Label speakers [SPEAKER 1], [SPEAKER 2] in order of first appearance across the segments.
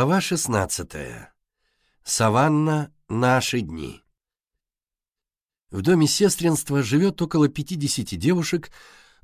[SPEAKER 1] Глава 16. Саванна. Наши дни. В доме сестринства живет около 50 девушек,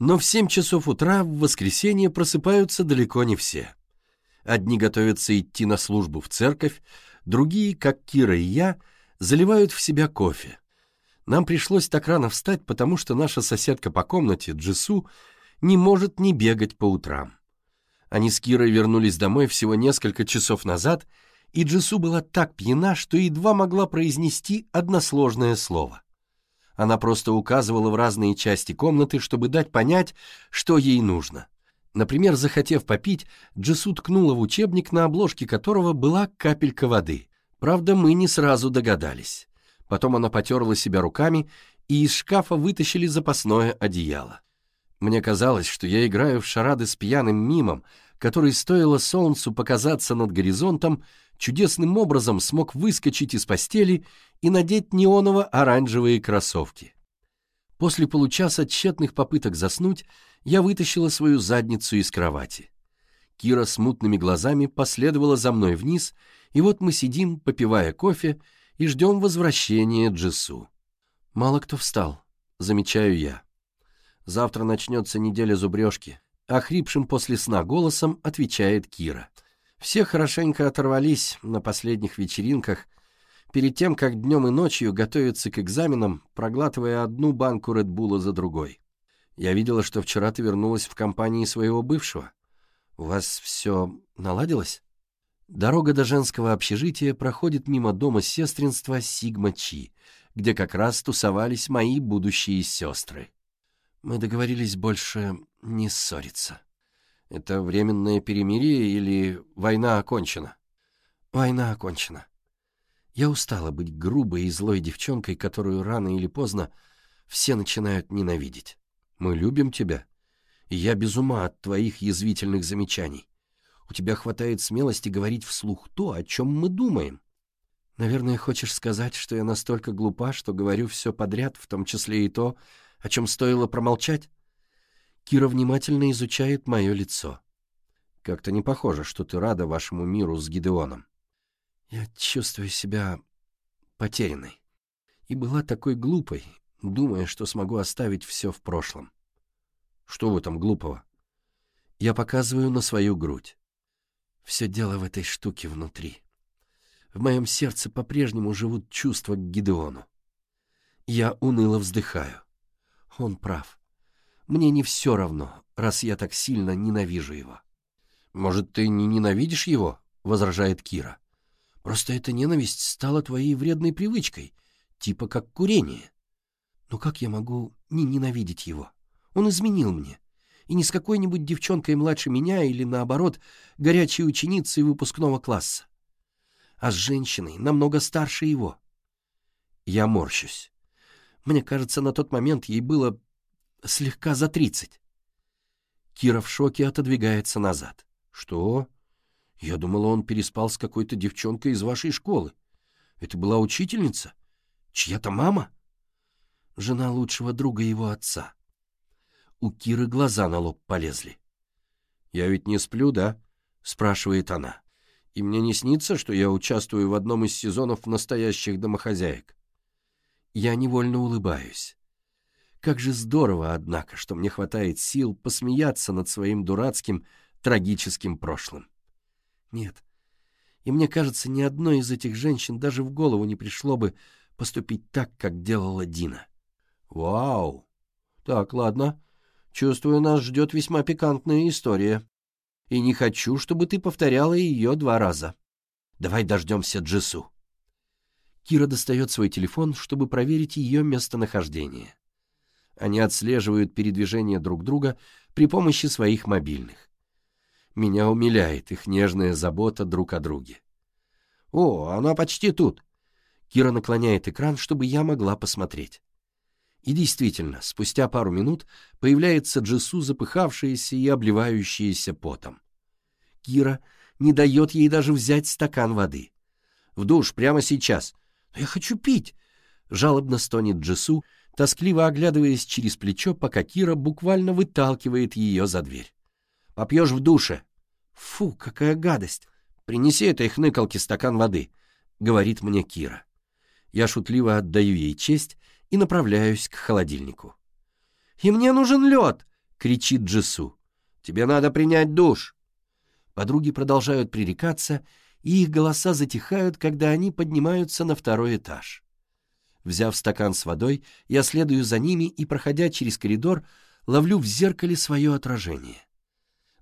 [SPEAKER 1] но в 7 часов утра в воскресенье просыпаются далеко не все. Одни готовятся идти на службу в церковь, другие, как Кира и я, заливают в себя кофе. Нам пришлось так рано встать, потому что наша соседка по комнате, Джису, не может не бегать по утрам. Они с Кирой вернулись домой всего несколько часов назад, и Джису была так пьяна, что едва могла произнести односложное слово. Она просто указывала в разные части комнаты, чтобы дать понять, что ей нужно. Например, захотев попить, Джису ткнула в учебник, на обложке которого была капелька воды. Правда, мы не сразу догадались. Потом она потерла себя руками, и из шкафа вытащили запасное одеяло. Мне казалось, что я играю в шарады с пьяным мимом, который, стоило солнцу показаться над горизонтом, чудесным образом смог выскочить из постели и надеть неоново-оранжевые кроссовки. После получаса тщетных попыток заснуть я вытащила свою задницу из кровати. Кира с мутными глазами последовала за мной вниз, и вот мы сидим, попивая кофе, и ждем возвращения Джису. «Мало кто встал», — замечаю я. «Завтра начнется неделя зубрежки», Охрипшим после сна голосом отвечает Кира. Все хорошенько оторвались на последних вечеринках. Перед тем, как днем и ночью готовиться к экзаменам, проглатывая одну банку Редбула за другой. Я видела, что вчера ты вернулась в компании своего бывшего. У вас все наладилось? Дорога до женского общежития проходит мимо дома сестринства Сигма-Чи, где как раз тусовались мои будущие сестры. Мы договорились больше не ссориться. Это временное перемирие или война окончена? Война окончена. Я устала быть грубой и злой девчонкой, которую рано или поздно все начинают ненавидеть. Мы любим тебя. И я без ума от твоих язвительных замечаний. У тебя хватает смелости говорить вслух то, о чем мы думаем. Наверное, хочешь сказать, что я настолько глупа, что говорю все подряд, в том числе и то, о чем стоило промолчать? Кира внимательно изучает мое лицо. Как-то не похоже, что ты рада вашему миру с Гидеоном. Я чувствую себя потерянной. И была такой глупой, думая, что смогу оставить все в прошлом. Что в этом глупого? Я показываю на свою грудь. Все дело в этой штуке внутри. В моем сердце по-прежнему живут чувства к Гидеону. Я уныло вздыхаю. Он прав. Мне не все равно, раз я так сильно ненавижу его. «Может, ты не ненавидишь его?» — возражает Кира. «Просто эта ненависть стала твоей вредной привычкой, типа как курение. Но как я могу не ненавидеть его? Он изменил мне. И не с какой-нибудь девчонкой младше меня или, наоборот, горячей ученицей выпускного класса, а с женщиной намного старше его». Я морщусь. Мне кажется, на тот момент ей было слегка за тридцать. Кира в шоке отодвигается назад. «Что? Я думала, он переспал с какой-то девчонкой из вашей школы. Это была учительница? Чья-то мама?» Жена лучшего друга его отца. У Киры глаза на лоб полезли. «Я ведь не сплю, да?» — спрашивает она. «И мне не снится, что я участвую в одном из сезонов настоящих домохозяек?» Я невольно улыбаюсь. Как же здорово, однако, что мне хватает сил посмеяться над своим дурацким, трагическим прошлым. Нет. И мне кажется, ни одной из этих женщин даже в голову не пришло бы поступить так, как делала Дина. Вау! Так, ладно. Чувствую, нас ждет весьма пикантная история. И не хочу, чтобы ты повторяла ее два раза. Давай дождемся Джису. Кира достает свой телефон, чтобы проверить ее местонахождение. Они отслеживают передвижение друг друга при помощи своих мобильных. Меня умиляет их нежная забота друг о друге. «О, она почти тут!» Кира наклоняет экран, чтобы я могла посмотреть. И действительно, спустя пару минут появляется Джису, запыхавшаяся и обливающаяся потом. Кира не дает ей даже взять стакан воды. «В душ прямо сейчас!» А «Я хочу пить!» — жалобно стонет Джесу, тоскливо оглядываясь через плечо, пока Кира буквально выталкивает ее за дверь. «Попьешь в душе!» «Фу, какая гадость! Принеси этой хныкалке стакан воды!» — говорит мне Кира. Я шутливо отдаю ей честь и направляюсь к холодильнику. «И мне нужен лед!» — кричит Джесу. «Тебе надо принять душ!» Подруги продолжают пререкаться, и их голоса затихают, когда они поднимаются на второй этаж. Взяв стакан с водой, я следую за ними и, проходя через коридор, ловлю в зеркале свое отражение.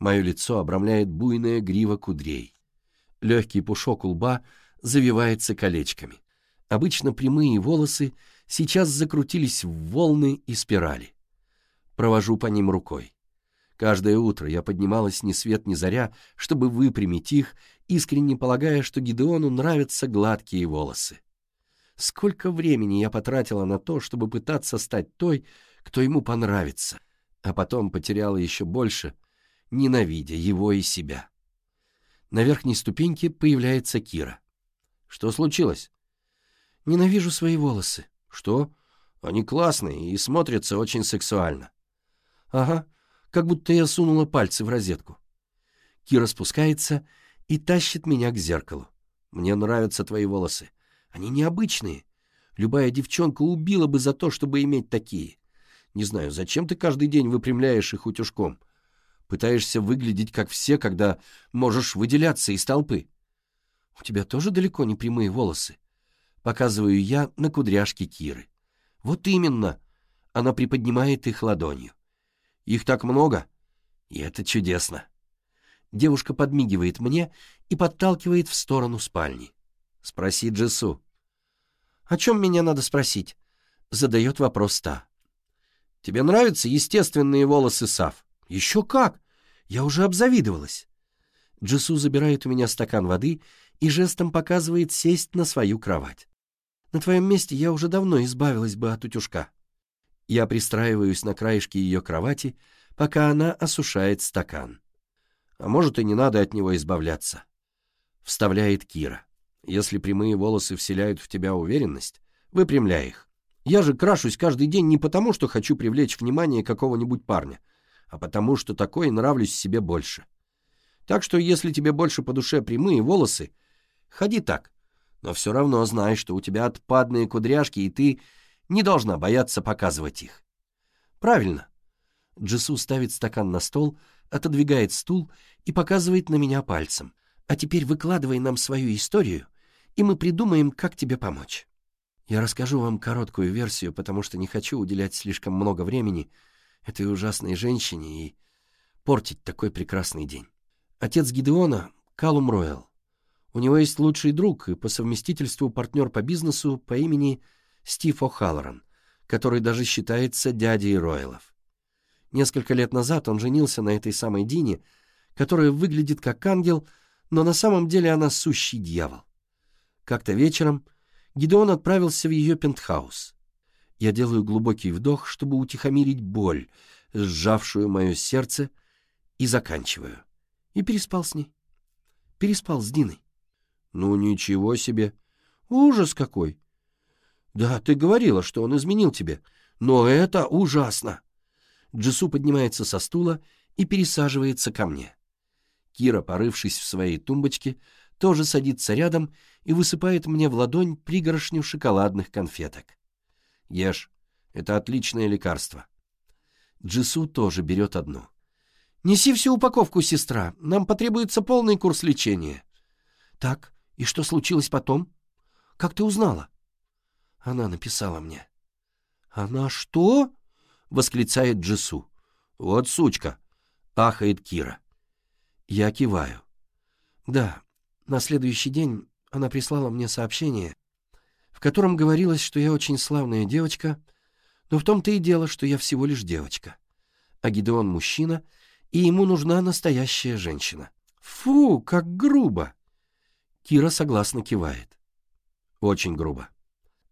[SPEAKER 1] Мое лицо обрамляет буйная грива кудрей. Легкий пушок у лба завивается колечками. Обычно прямые волосы сейчас закрутились в волны и спирали. Провожу по ним рукой. Каждое утро я поднималась ни свет ни заря, чтобы выпрямить их искренне полагая, что Гидеону нравятся гладкие волосы. Сколько времени я потратила на то, чтобы пытаться стать той, кто ему понравится, а потом потеряла еще больше, ненавидя его и себя. На верхней ступеньке появляется Кира. «Что случилось?» «Ненавижу свои волосы». «Что? Они классные и смотрятся очень сексуально». «Ага, как будто я сунула пальцы в розетку». Кира спускается и тащит меня к зеркалу. Мне нравятся твои волосы. Они необычные. Любая девчонка убила бы за то, чтобы иметь такие. Не знаю, зачем ты каждый день выпрямляешь их утюжком? Пытаешься выглядеть как все, когда можешь выделяться из толпы. У тебя тоже далеко не прямые волосы. Показываю я на кудряшке Киры. Вот именно. Она приподнимает их ладонью. Их так много. И это чудесно. Девушка подмигивает мне и подталкивает в сторону спальни. «Спроси Джесу: «О чем меня надо спросить?» — задает вопрос та. «Тебе нравятся естественные волосы Сав?» «Еще как! Я уже обзавидовалась». Джесу забирает у меня стакан воды и жестом показывает сесть на свою кровать. «На твоем месте я уже давно избавилась бы от утюжка». Я пристраиваюсь на краешке ее кровати, пока она осушает стакан а может и не надо от него избавляться. Вставляет Кира. Если прямые волосы вселяют в тебя уверенность, выпрямляй их. Я же крашусь каждый день не потому, что хочу привлечь внимание какого-нибудь парня, а потому, что такой нравлюсь себе больше. Так что, если тебе больше по душе прямые волосы, ходи так. Но все равно знай, что у тебя отпадные кудряшки, и ты не должна бояться показывать их. Правильно. Джису ставит стакан на стол, отодвигает стул и показывает на меня пальцем. «А теперь выкладывай нам свою историю, и мы придумаем, как тебе помочь». Я расскажу вам короткую версию, потому что не хочу уделять слишком много времени этой ужасной женщине и портить такой прекрасный день. Отец Гидеона — Калум Ройл. У него есть лучший друг и по совместительству партнер по бизнесу по имени Стив О'Халлоран, который даже считается дядей Ройлов. Несколько лет назад он женился на этой самой Дине, которая выглядит как ангел, но на самом деле она сущий дьявол. Как-то вечером Гидеон отправился в ее пентхаус. Я делаю глубокий вдох, чтобы утихомирить боль, сжавшую мое сердце, и заканчиваю. И переспал с ней. Переспал с Диной. Ну ничего себе. Ужас какой. Да, ты говорила, что он изменил тебе. Но это ужасно. Джису поднимается со стула и пересаживается ко мне. Кира, порывшись в своей тумбочке, тоже садится рядом и высыпает мне в ладонь пригоршню шоколадных конфеток. Ешь, это отличное лекарство. Джису тоже берет одну. Неси всю упаковку, сестра, нам потребуется полный курс лечения. Так, и что случилось потом? Как ты узнала? Она написала мне. Она что? — восклицает Джису. «Вот сучка!» — ахает Кира. Я киваю. «Да, на следующий день она прислала мне сообщение, в котором говорилось, что я очень славная девочка, но в том-то и дело, что я всего лишь девочка. А Гидеон — мужчина, и ему нужна настоящая женщина. Фу, как грубо!» Кира согласно кивает. «Очень грубо».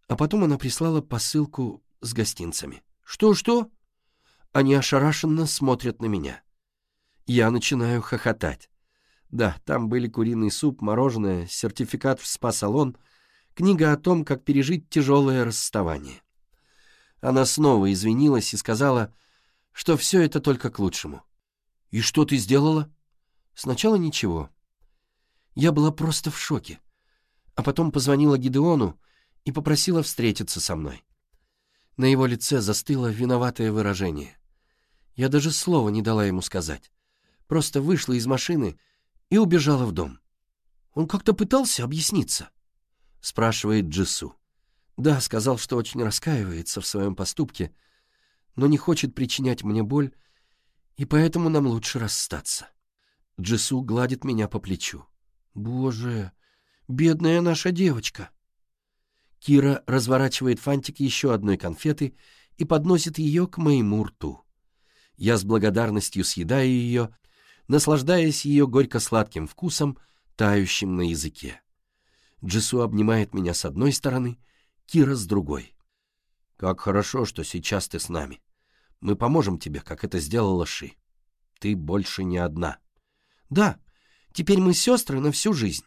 [SPEAKER 1] А потом она прислала посылку с гостинцами. «Что-что?» Они ошарашенно смотрят на меня. Я начинаю хохотать. Да, там были куриный суп, мороженое, сертификат в спа-салон, книга о том, как пережить тяжелое расставание. Она снова извинилась и сказала, что все это только к лучшему. «И что ты сделала?» «Сначала ничего. Я была просто в шоке. А потом позвонила Гидеону и попросила встретиться со мной. На его лице застыло виноватое выражение. Я даже слова не дала ему сказать. Просто вышла из машины и убежала в дом. Он как-то пытался объясниться? Спрашивает Джису. Да, сказал, что очень раскаивается в своем поступке, но не хочет причинять мне боль, и поэтому нам лучше расстаться. Джису гладит меня по плечу. Боже, бедная наша девочка! Кира разворачивает фантик еще одной конфеты и подносит ее к моему рту. Я с благодарностью съедаю ее, наслаждаясь ее горько-сладким вкусом, тающим на языке. Джису обнимает меня с одной стороны, Кира с другой. «Как хорошо, что сейчас ты с нами. Мы поможем тебе, как это сделала Ши. Ты больше не одна». «Да, теперь мы сестры на всю жизнь».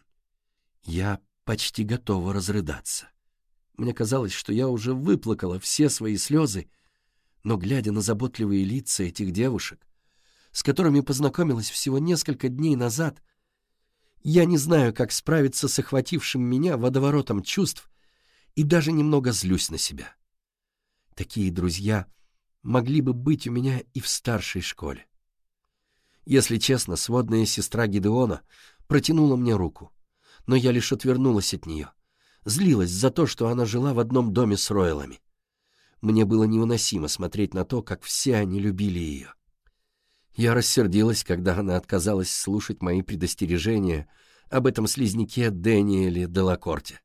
[SPEAKER 1] Я почти готова разрыдаться. Мне казалось, что я уже выплакала все свои слезы, но, глядя на заботливые лица этих девушек, с которыми познакомилась всего несколько дней назад, я не знаю, как справиться с охватившим меня водоворотом чувств и даже немного злюсь на себя. Такие друзья могли бы быть у меня и в старшей школе. Если честно, сводная сестра Гидеона протянула мне руку, но я лишь отвернулась от нее — злилась за то, что она жила в одном доме с Ройлами. Мне было невыносимо смотреть на то, как все они любили ее. Я рассердилась, когда она отказалась слушать мои предостережения об этом слизняке Дэниеле Делакорте.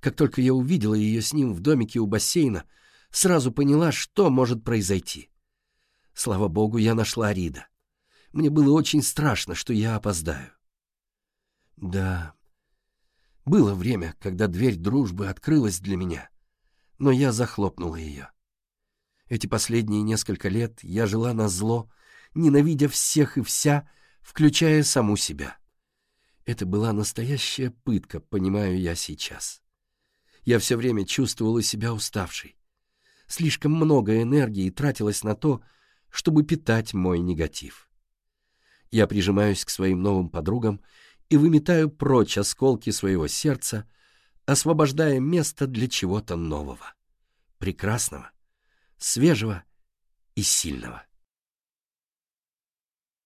[SPEAKER 1] Как только я увидела ее с ним в домике у бассейна, сразу поняла, что может произойти. Слава богу, я нашла Рида. Мне было очень страшно, что я опоздаю. Да, было время, когда дверь дружбы открылась для меня, но я захлопнула ее. Эти последние несколько лет я жила на зло, ненавидя всех и вся, включая саму себя. Это была настоящая пытка, понимаю я сейчас. Я все время чувствовала себя уставшей. Слишком много энергии тратилось на то, чтобы питать мой негатив. Я прижимаюсь к своим новым подругам и выметаю прочь осколки своего сердца, освобождая место для чего-то нового, прекрасного, свежего и сильного.